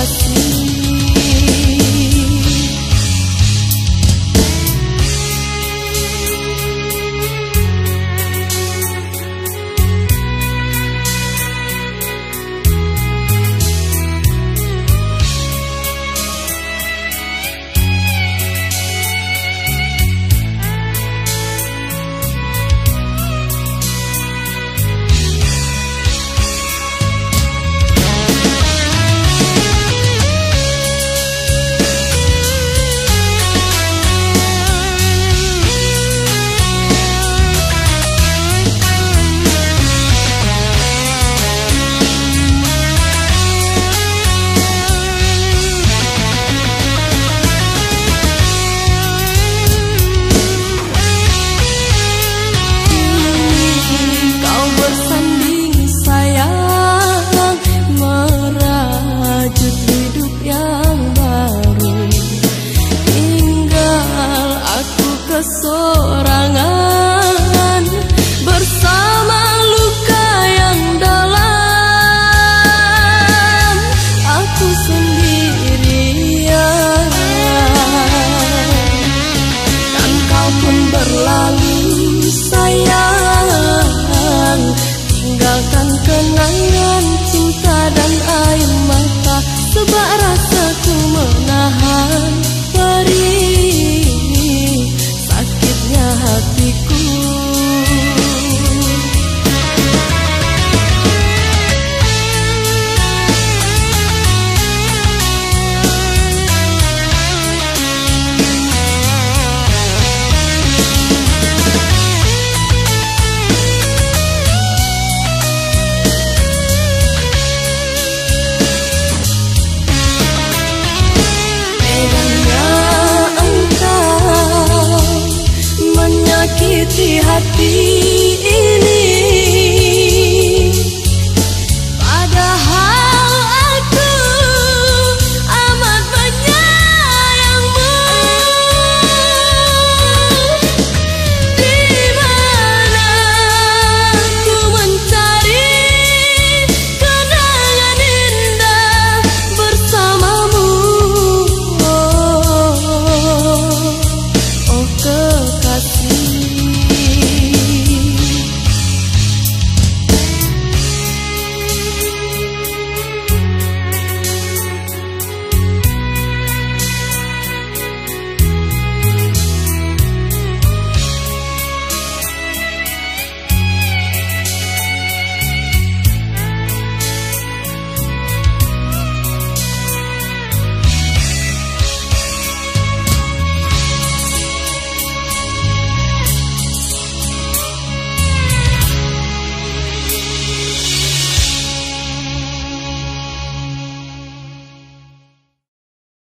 assim. I saw. Hati